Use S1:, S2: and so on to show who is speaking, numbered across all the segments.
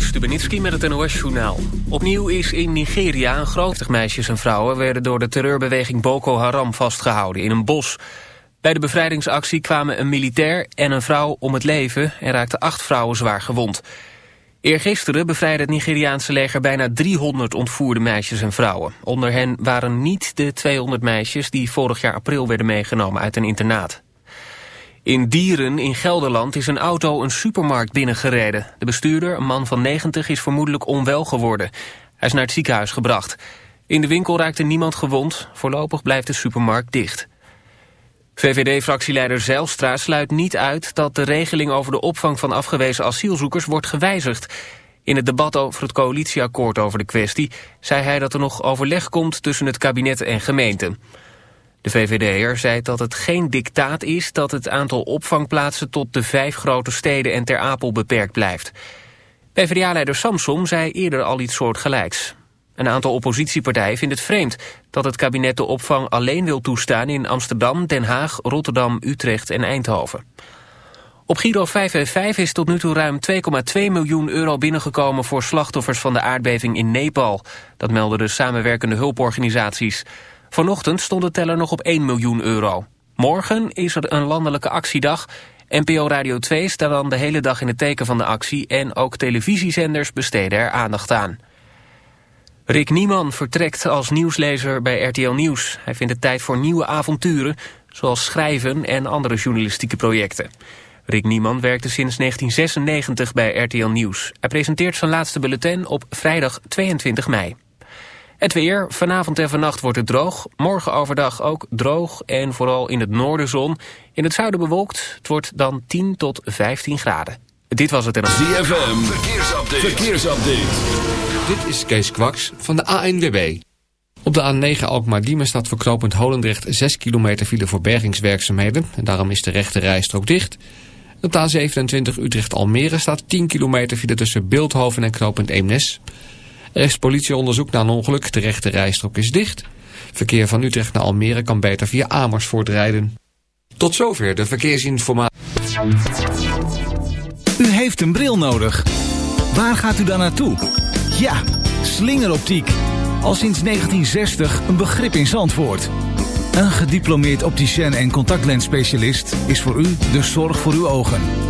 S1: Juri Stubenitski met het NOS-journaal. Opnieuw is in Nigeria een groot meisjes en vrouwen... werden door de terreurbeweging Boko Haram vastgehouden in een bos. Bij de bevrijdingsactie kwamen een militair en een vrouw om het leven... en raakten acht vrouwen zwaar gewond. Eergisteren bevrijdde het Nigeriaanse leger bijna 300 ontvoerde meisjes en vrouwen. Onder hen waren niet de 200 meisjes die vorig jaar april werden meegenomen uit een internaat. In Dieren in Gelderland is een auto een supermarkt binnengereden. De bestuurder, een man van 90, is vermoedelijk onwel geworden. Hij is naar het ziekenhuis gebracht. In de winkel raakte niemand gewond. Voorlopig blijft de supermarkt dicht. VVD-fractieleider Zijlstra sluit niet uit dat de regeling over de opvang van afgewezen asielzoekers wordt gewijzigd. In het debat over het coalitieakkoord over de kwestie zei hij dat er nog overleg komt tussen het kabinet en gemeenten. De VVD'er zei dat het geen dictaat is dat het aantal opvangplaatsen tot de vijf grote steden en Ter Apel beperkt blijft. PvdA-leider Samsom zei eerder al iets soortgelijks. Een aantal oppositiepartijen vindt het vreemd dat het kabinet de opvang alleen wil toestaan in Amsterdam, Den Haag, Rotterdam, Utrecht en Eindhoven. Op Giro 555 is tot nu toe ruim 2,2 miljoen euro binnengekomen voor slachtoffers van de aardbeving in Nepal. Dat melden de samenwerkende hulporganisaties. Vanochtend stond de teller nog op 1 miljoen euro. Morgen is er een landelijke actiedag. NPO Radio 2 staat dan de hele dag in het teken van de actie... en ook televisiezenders besteden er aandacht aan. Rick Nieman vertrekt als nieuwslezer bij RTL Nieuws. Hij vindt het tijd voor nieuwe avonturen, zoals schrijven en andere journalistieke projecten. Rick Nieman werkte sinds 1996 bij RTL Nieuws. Hij presenteert zijn laatste bulletin op vrijdag 22 mei. Het weer, vanavond en vannacht wordt het droog. Morgen overdag ook droog en vooral in het noorden zon. In het zuiden bewolkt. Het wordt dan 10 tot 15 graden. Dit was het en...
S2: ZFM, verkeersupdate. verkeersupdate.
S3: Dit is Kees Kwaks van de ANWB. Op de A9 Alkmaar-Diemen staat verknopend Holendrecht 6 kilometer file voor bergingswerkzaamheden. En daarom is de rechte rijstrook dicht. Op de A27 Utrecht-Almere staat 10 kilometer file tussen Beeldhoven en knooppunt Eemnes. Er is politieonderzoek naar een ongeluk. De rechte rijstrook is dicht. Verkeer van Utrecht naar Almere kan beter via Amersfoort rijden. Tot zover de verkeersinformatie.
S4: U heeft een bril nodig. Waar gaat u dan naartoe? Ja, slingeroptiek. Al sinds 1960 een begrip in Zandvoort. Een gediplomeerd opticien en contactlensspecialist is voor u de zorg voor uw ogen.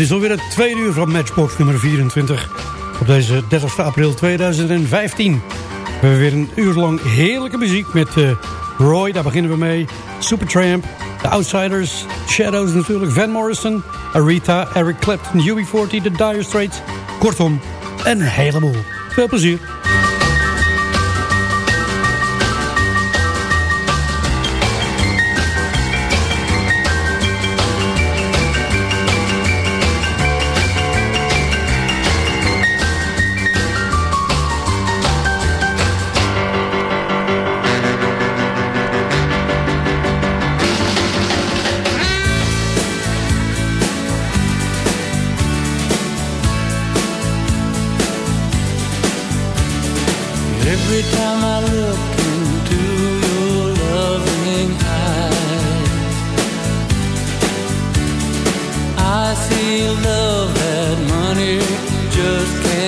S5: Het is alweer het tweede uur van Matchbox nummer 24 op deze 30 april 2015. We hebben weer een uur lang heerlijke muziek met uh, Roy, daar beginnen we mee. Supertramp, The Outsiders, Shadows natuurlijk, Van Morrison, Aretha, Eric Clapton, UB40, The Dire Straits. Kortom, een heleboel. Veel plezier.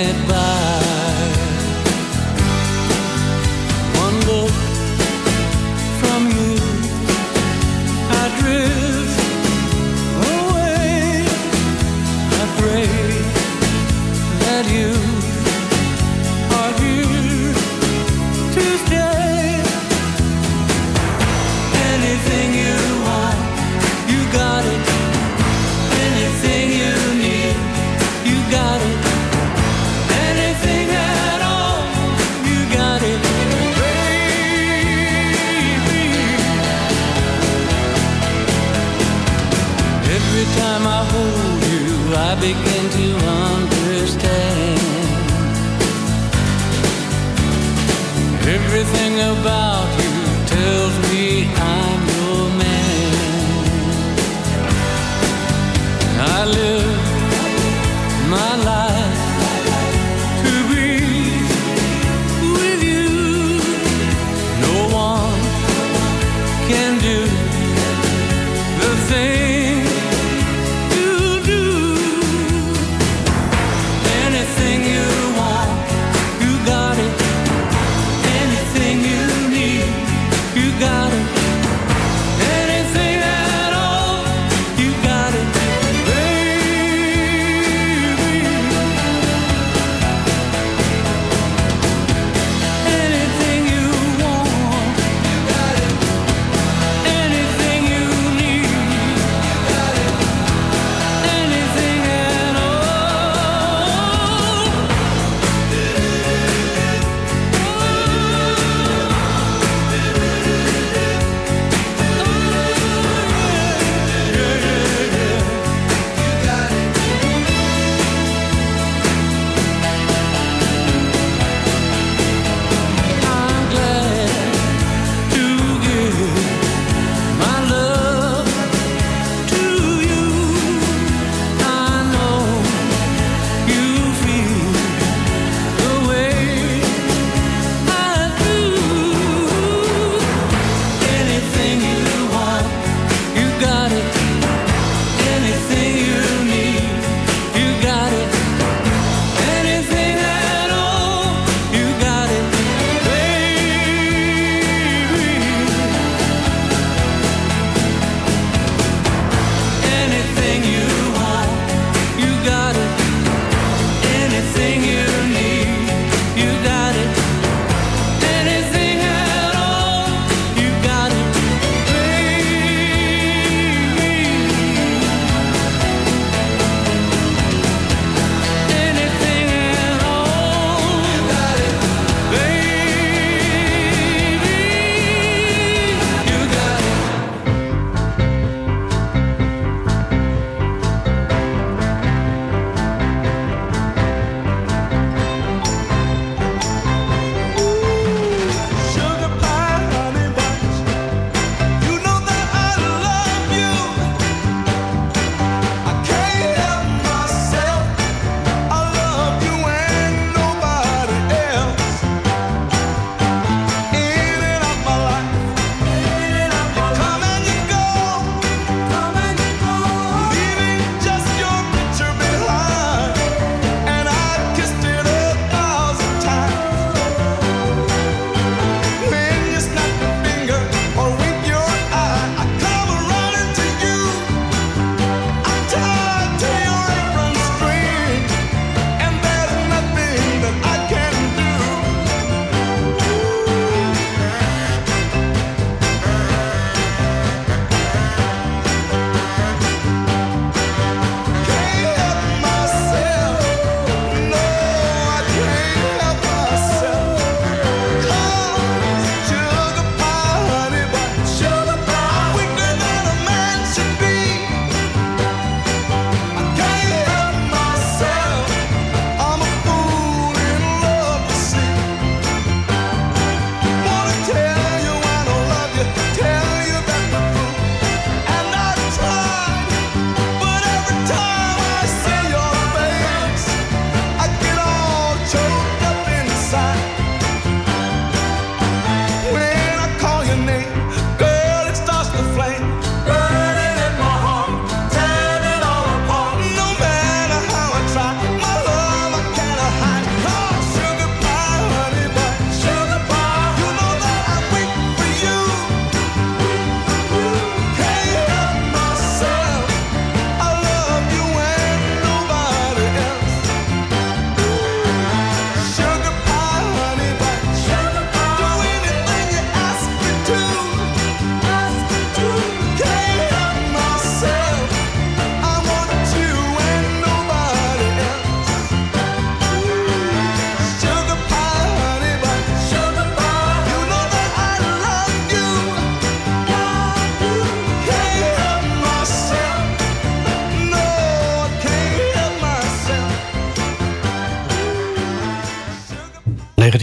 S6: goodbye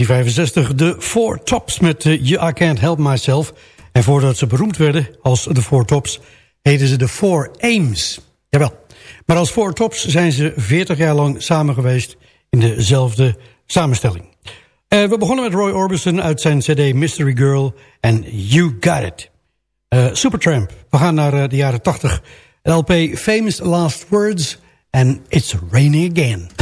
S7: 1965 de Four Tops met uh, I Can't Help Myself. En voordat ze beroemd werden als de Four Tops... heten ze de Four Aims. Jawel. Maar als Four Tops zijn ze 40 jaar lang samen geweest... in dezelfde samenstelling. Uh, we begonnen met Roy Orbison uit zijn cd Mystery Girl en You Got It. Uh, Supertramp. We gaan naar de jaren 80. LP Famous Last Words en It's Raining Again.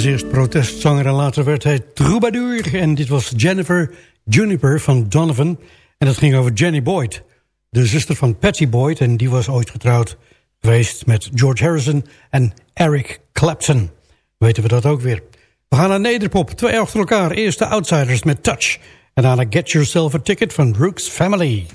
S5: Was eerst protestzanger en later werd hij troubadour. En dit was Jennifer Juniper van Donovan. En dat ging over Jenny Boyd, de zuster van Patty Boyd. En die was ooit getrouwd geweest met George Harrison en Eric Clapton. Weten we dat ook weer. We gaan naar Nederpop, twee achter elkaar. Eerst de Outsiders met Touch. En daarna Get Yourself a Ticket van Brooks Family.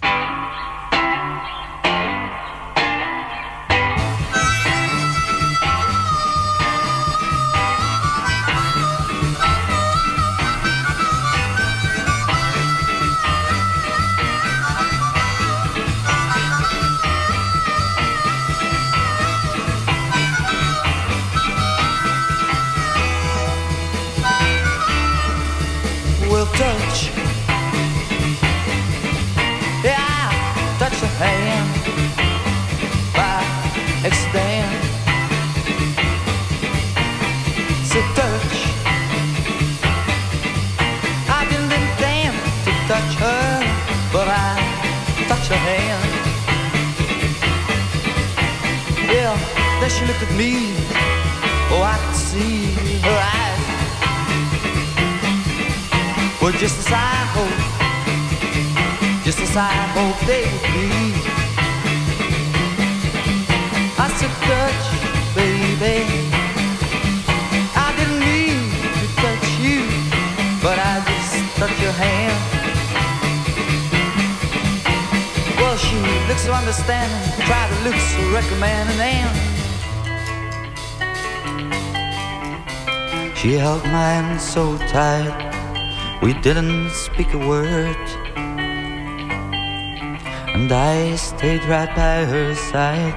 S8: And I stayed right by her side.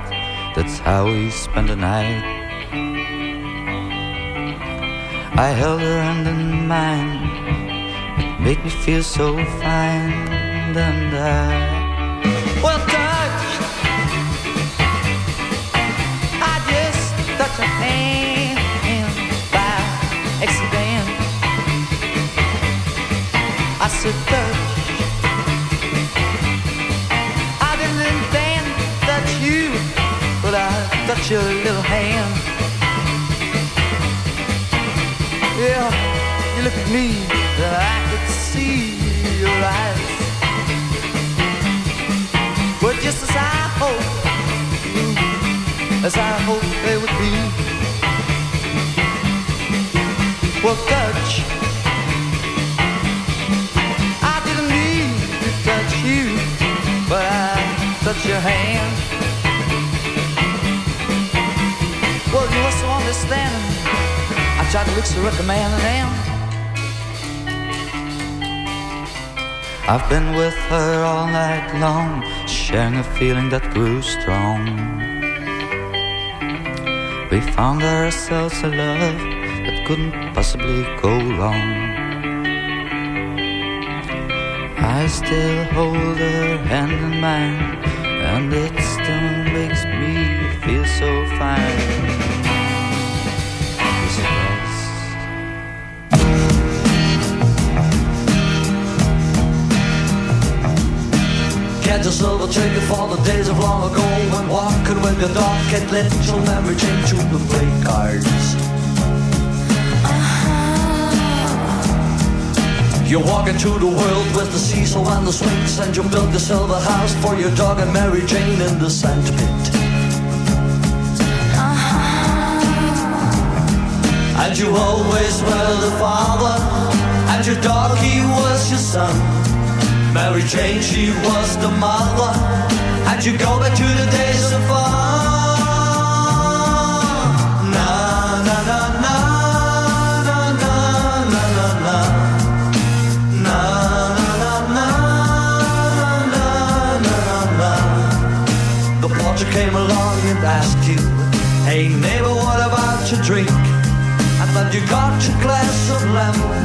S8: That's how we spent the night. I held her hand in mine. It made me feel so fine. And I. Well, touched. I just touched her hand by accident. I said I touched your little hand. Yeah, you look at me, I could see your eyes. But just as I hoped, as I hoped they would be. Well, touch. I didn't mean to touch you, but I touched your hand. So. I tried to look so recommending, and I've been with her all night long, sharing a feeling that grew strong. We found ourselves a love that couldn't possibly go wrong. I still hold her hand in mine, and it still makes me feel so fine.
S9: Get your silver ticket for the days of long ago. When walking with your dog get little memory chain to the play cards. Uh-huh. You're walking through the world with the cecil and the swings And you built the silver house for your dog and Mary Jane in the sandpit. Uh-huh. And you always were the father And your dog, he was your son Mary Jane, she was the mother And you go back to the days of fun Na, na, na, na Na, na, na, na, na Na, na, na, na Na, na, The porter came along and asked you Hey neighbor, what about your drink? And then you got your glass of lemon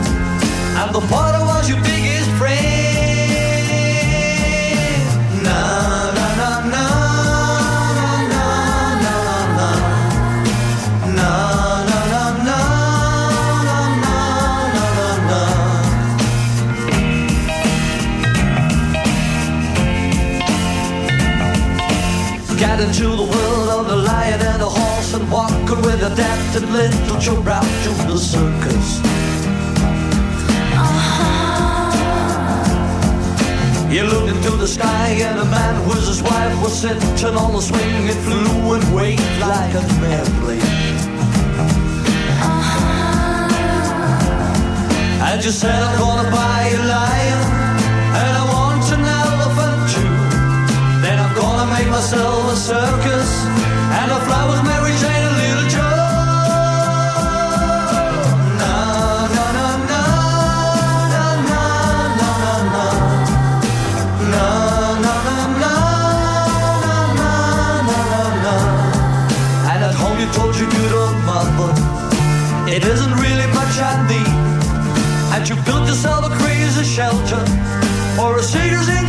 S9: And the porter was your biggest friend with a and little children out to the circus. Uh-huh. You looked into the sky and a man with his wife was sitting on the swing. It flew and waved like an airplane. Uh-huh. And you said I'm gonna buy a lion and I want an elephant too. Then I'm gonna make myself a circus And you built yourself a crazy shelter or a cedars in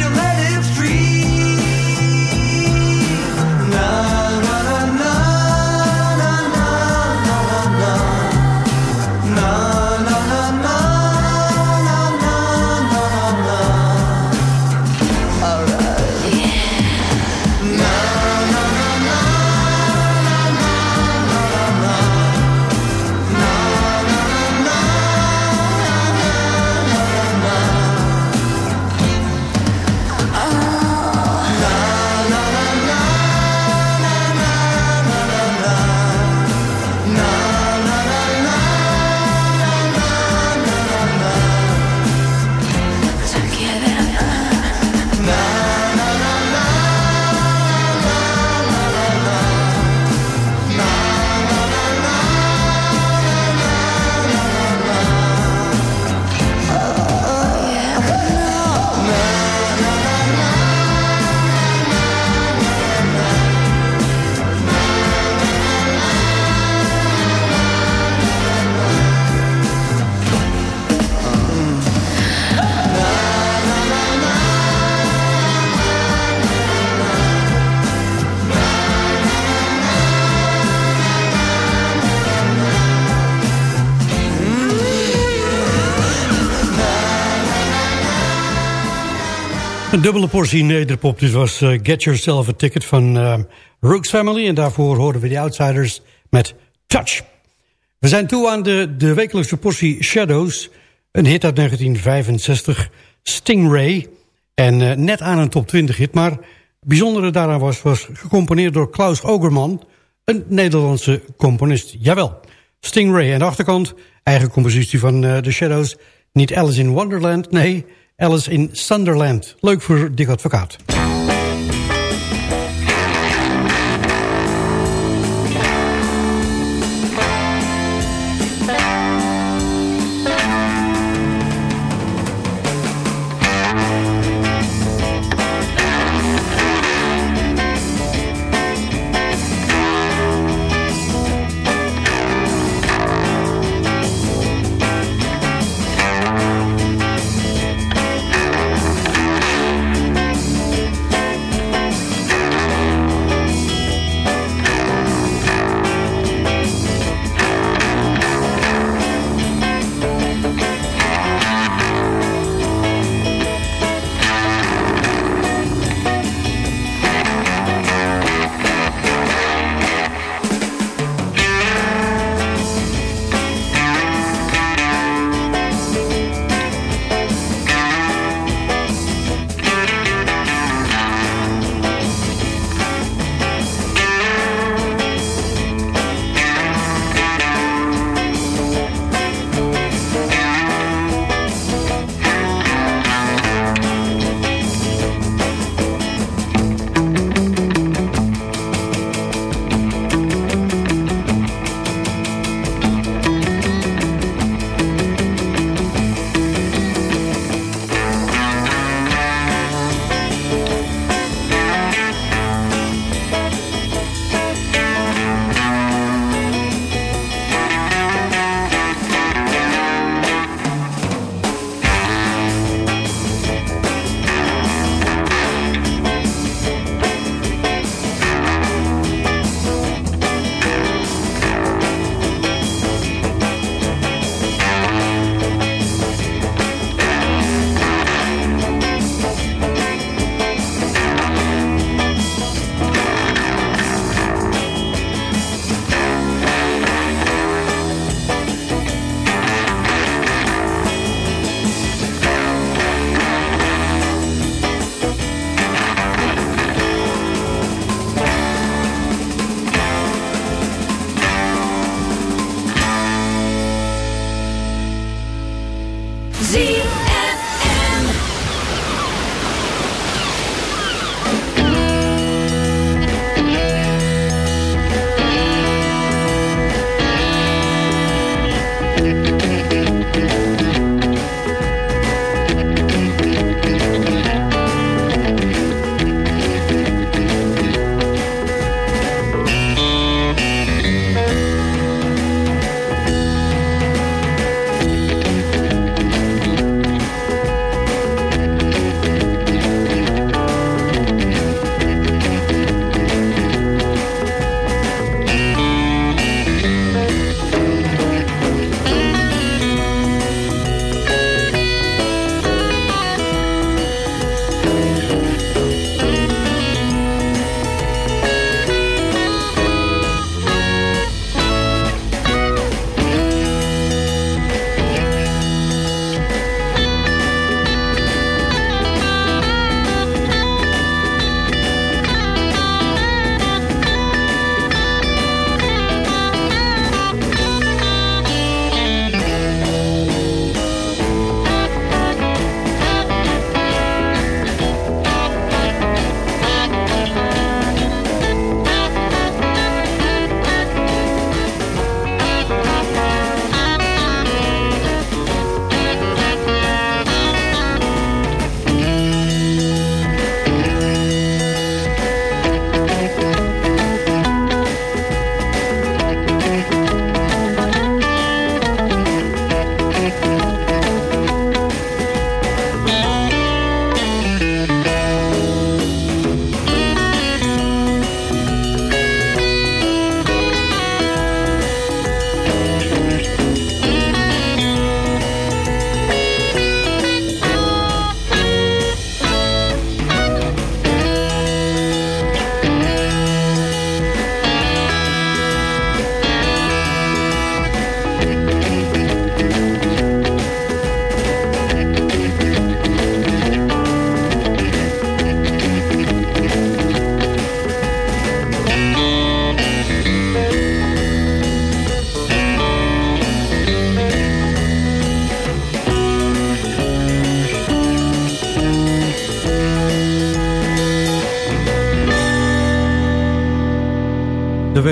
S5: dubbele portie nederpop. Dit was eh, Get Yourself a Ticket van uh, Rooks Family. En daarvoor horen we de Outsiders met Touch. We zijn toe aan de, de wekelijkse portie Shadows. Een hit uit 1965. Stingray. En uh, net aan een top 20 hit. Maar bijzondere daaraan was, was gecomponeerd door Klaus Ogerman. Een Nederlandse componist. Jawel. Stingray. En de achterkant, eigen compositie van The Shadows. Niet Alice in Wonderland, nee... Alice in Sunderland. Leuk voor Dick Advocaat.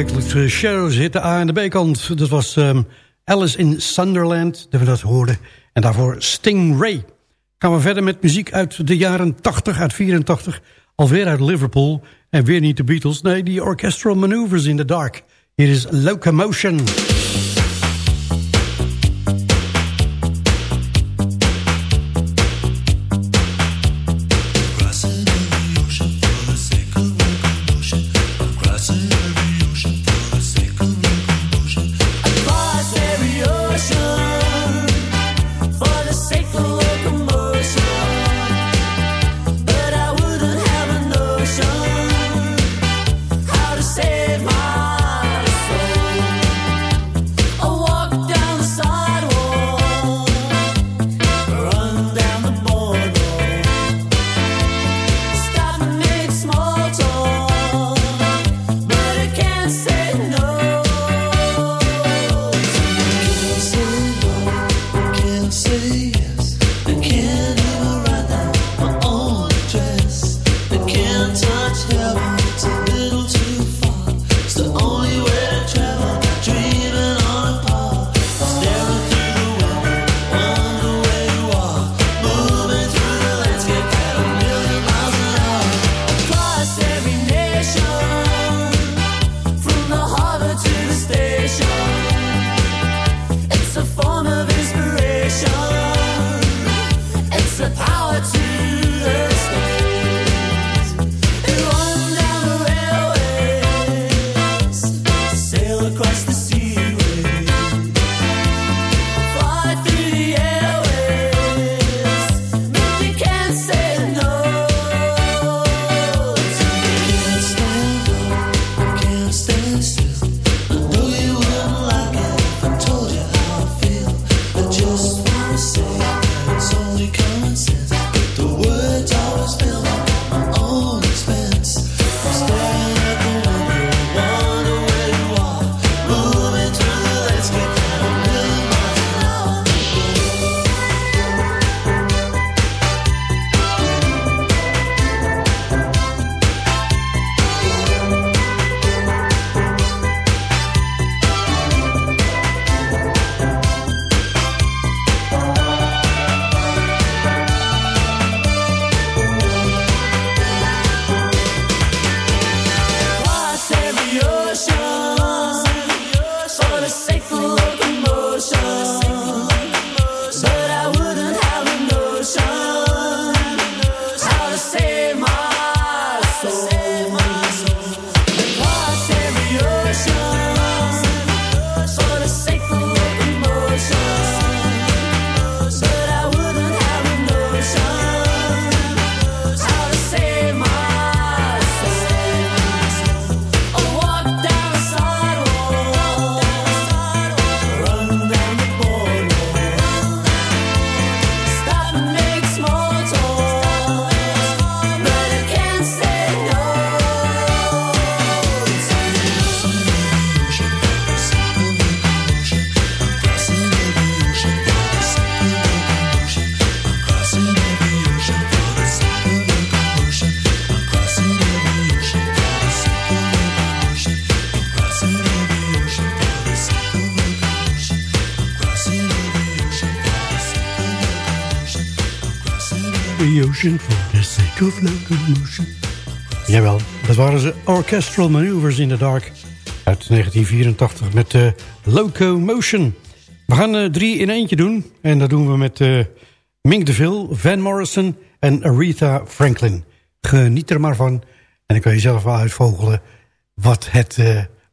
S10: Wekelijkse shows hit de A en de B-kant. Dat was um, Alice in Sunderland, dat we dat hoorden. En daarvoor Stingray. Gaan we verder met muziek uit de jaren 80, uit 84. Alweer uit Liverpool. En weer niet de Beatles, nee, die Orchestral Maneuvers in the Dark. Hier is Locomotion. For the sake of locomotion. Jawel, dat waren ze Orchestral Maneuvers in the Dark uit 1984 met de uh, Locomotion. We gaan uh, drie in eentje doen en dat doen we met uh, Mink DeVille, Van Morrison en Aretha Franklin. Geniet er maar van en dan kan je zelf wel uitvogelen wat het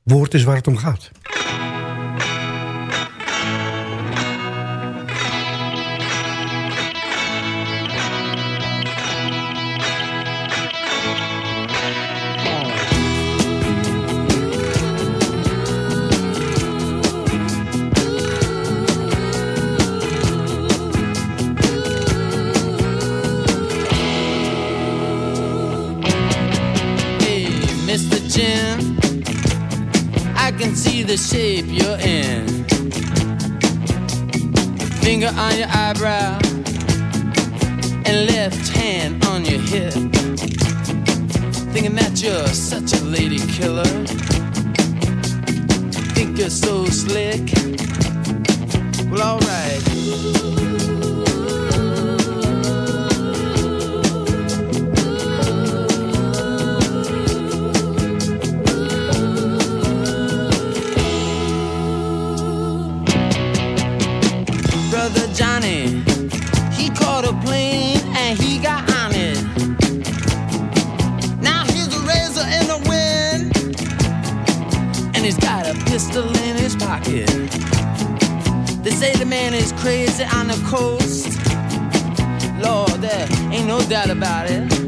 S10: woord is waar het om gaat.
S11: Your eyebrow and left hand on your hip. Thinking that you're such a lady killer.
S7: Think you're so slick. Well, alright. Crazy on the coast. Lord, there ain't no doubt about it.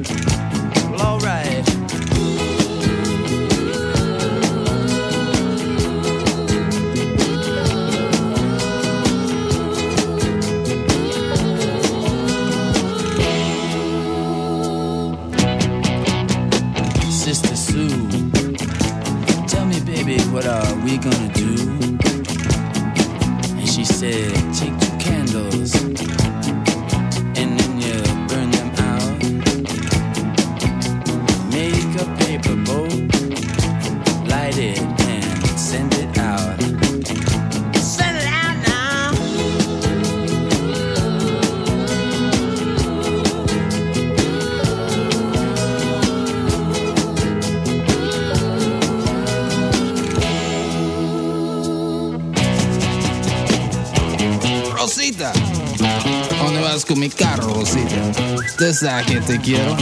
S12: Rosita? Usted sabe que te quiero,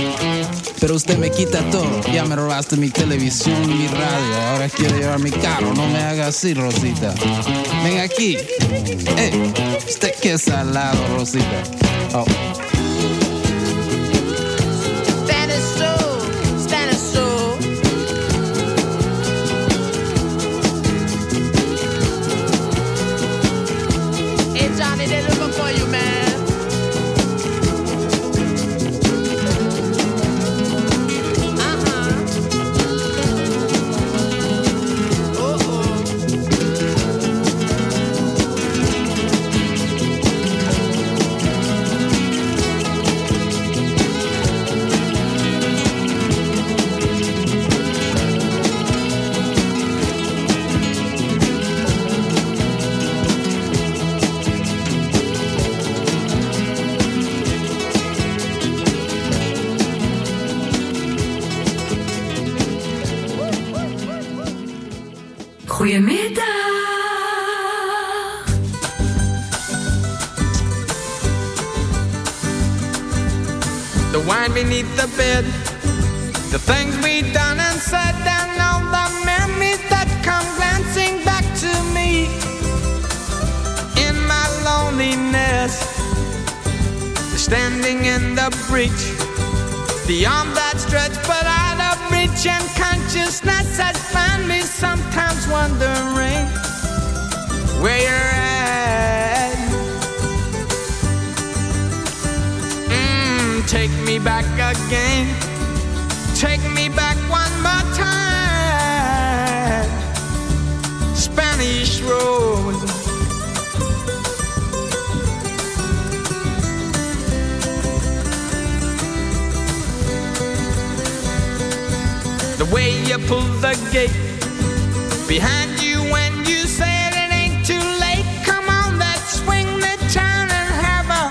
S12: pero usted me quita todo. Ya me robaste mi televisión mi radio. Ahora quiere llevar mi carro. No me haga así, Rosita. Ven aquí. Eh, usted que es salado, Rosita. Oh.
S7: The wine beneath the bed, the things we done and said, and all the memories that come glancing back to me in my loneliness. Standing in the breach, the arm that stretched but out of reach, and consciousness sometimes wondering where you're at. Mm, take me back again. Take me back one more time. Spanish Road. The way you pull the gate behind you when you said it ain't too late. Come on, let's swing the town and have a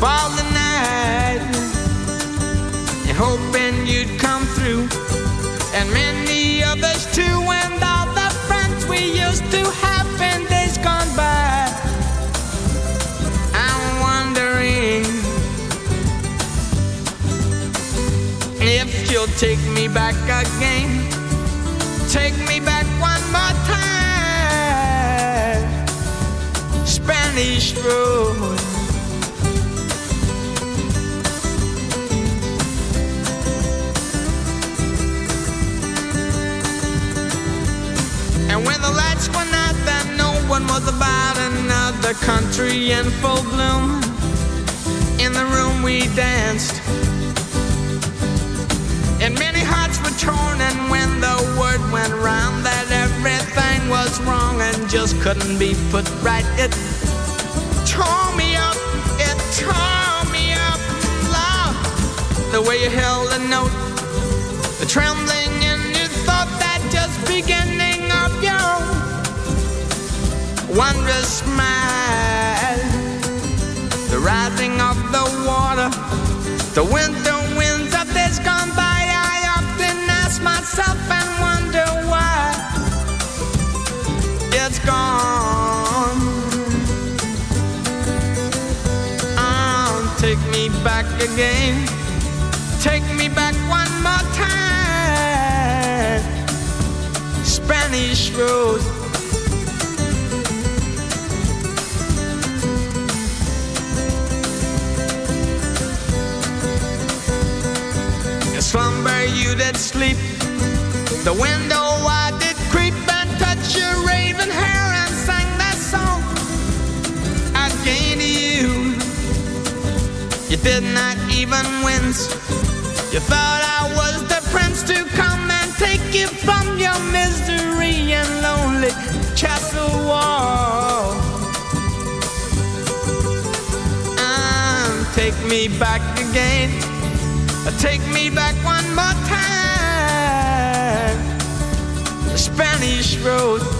S7: ball tonight. And hoping you'd come through, and many others too, and all the friends we used to have in days gone by. I'm wondering if you'll take me back again. Road. And when the lights went out, then no one was about another country in full bloom. In the room we danced. And many hearts were torn, and when the word went round that everything was wrong and just couldn't be put right, it tore me up, it tore me up, love. The way you held the note, the trembling in your thought, that just beginning of your wondrous smile. The rising of the water, the wind again. Take me back one more time. Spanish rose. Slumber you did sleep. The window I did creep and touch your raven hair and sang that song again to you. You did not even wince. You thought I was the prince to come and take you from your misery and lonely castle wall. And take me back again. Take me back one more time. The Spanish Rose.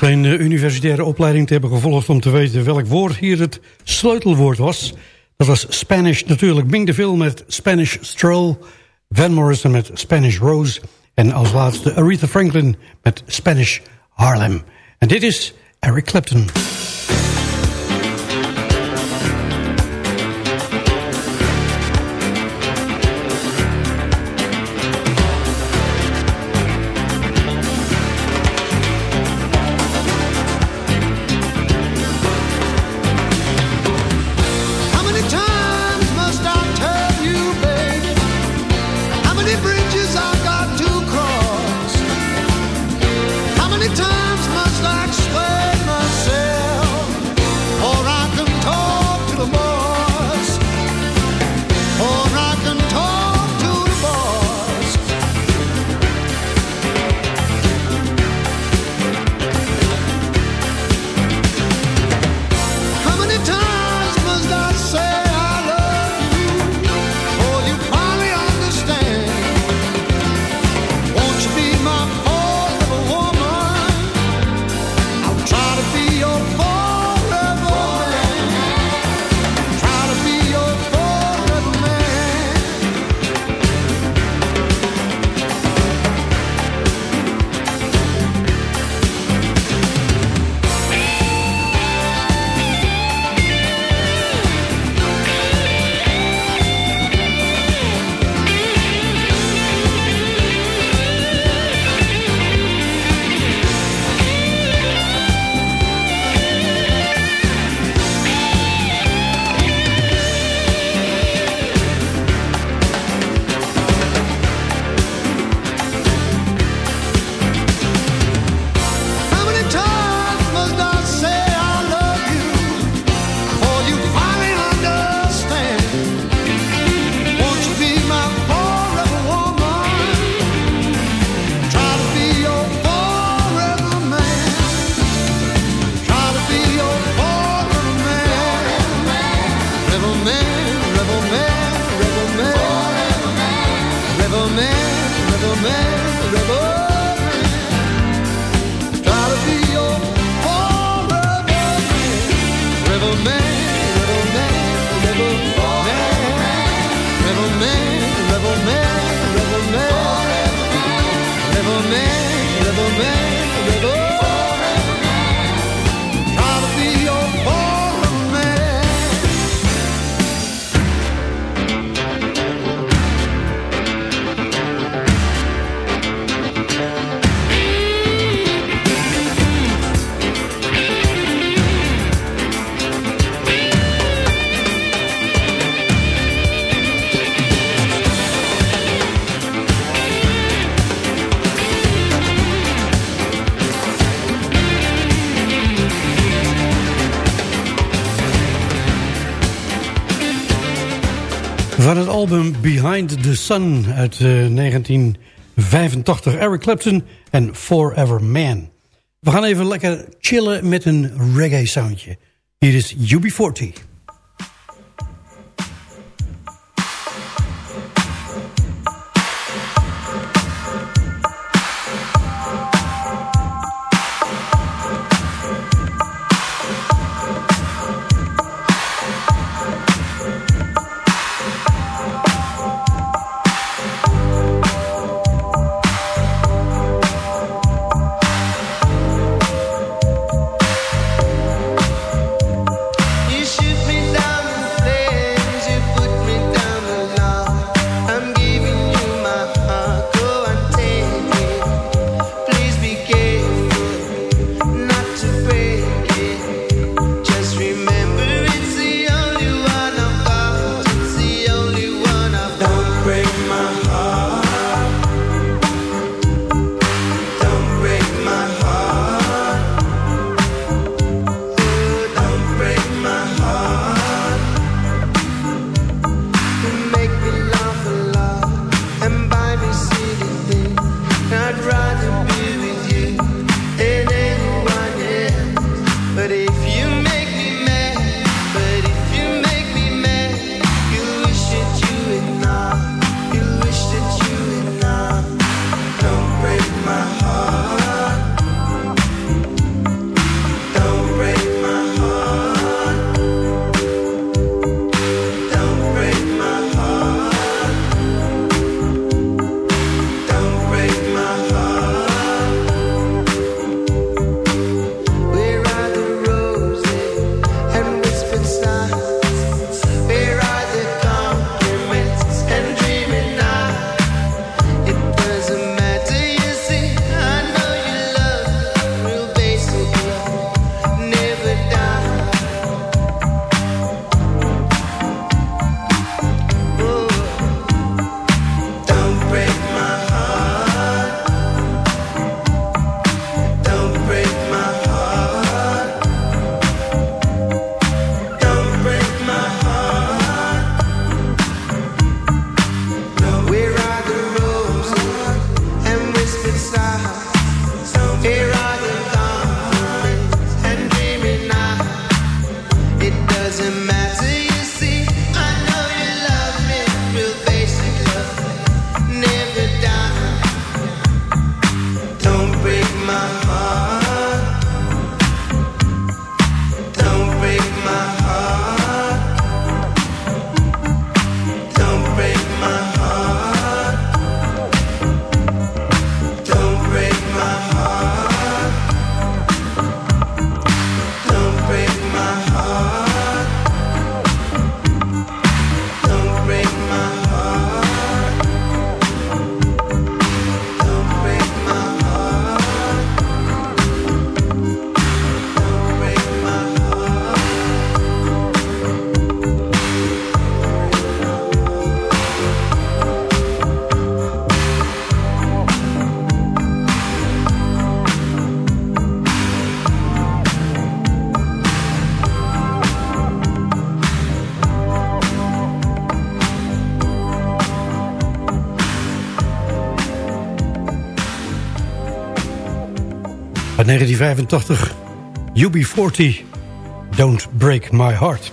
S13: geen eh, universitaire opleiding te hebben gevolgd... om te weten welk woord hier het sleutelwoord was. Dat was Spanish natuurlijk. Bing de Ville met Spanish Stroll. Van Morrison met Spanish Rose. En als laatste Aretha Franklin met Spanish Harlem. En dit is Eric Clapton.
S5: De the
S13: Sun uit eh, 1985. Eric Clapton en Forever Man. We gaan even lekker chillen met een reggae soundje. Hier is UB40.
S14: 1985, UB40, Don't Break My Heart.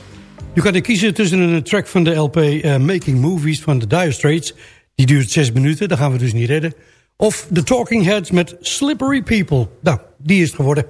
S14: Je kan er kiezen tussen een track van de LP eh, Making Movies van The Dire Straits. Die duurt zes minuten, dat gaan we dus niet redden. Of The Talking Heads met Slippery People. Nou, die is het geworden.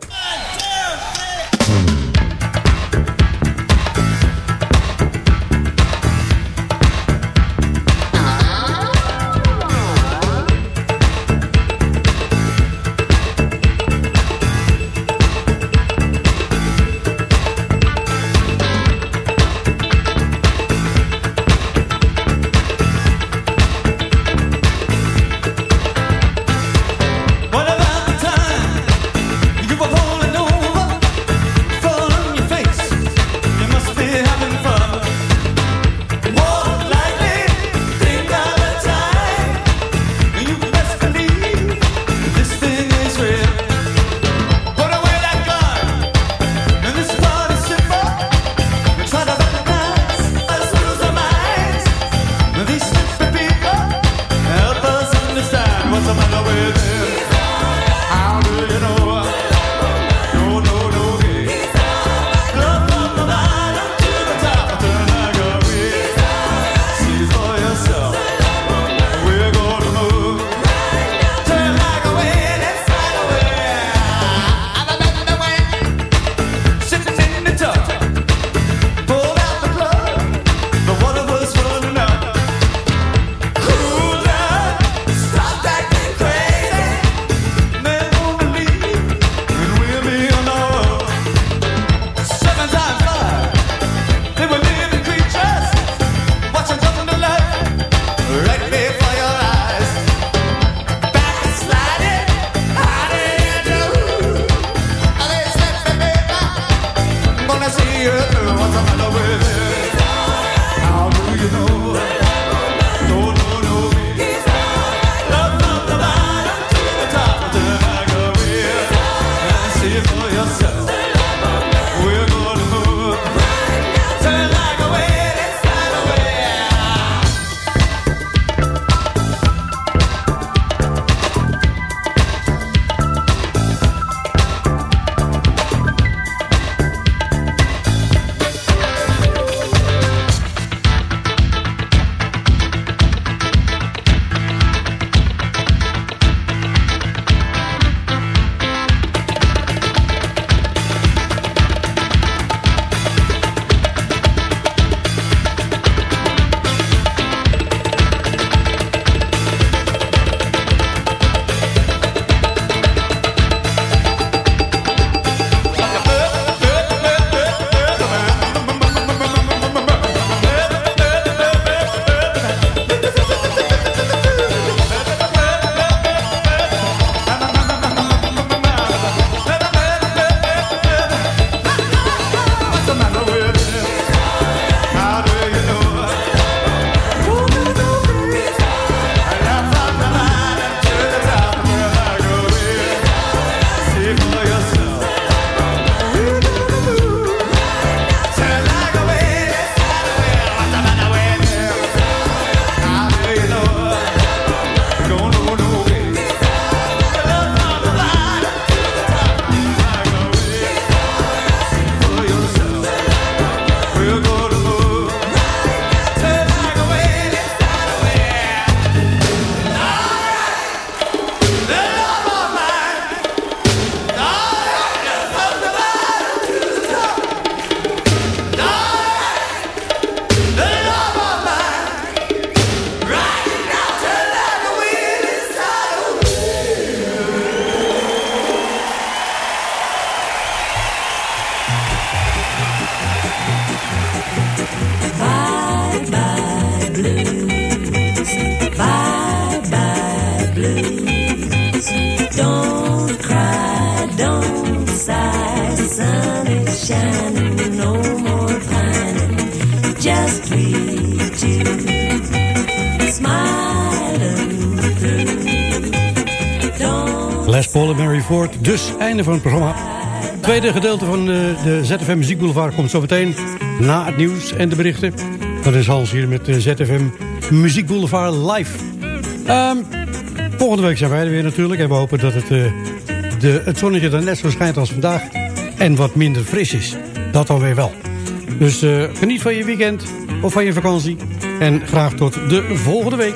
S14: Paul en Mary Ford. Dus einde van het programma. Het tweede gedeelte van eh, de, de ZFM Muziek Boulevard komt zo meteen na het nieuws en de berichten. Dat is Hans hier met eh, de ZFM Muziek Boulevard live. Um, volgende week zijn wij er weer natuurlijk. En we hopen dat het, eh,
S15: de, het zonnetje dan net zo schijnt als vandaag. En wat minder fris is. Dat dan weer wel. Dus geniet van je weekend of van je vakantie. En graag tot de volgende week.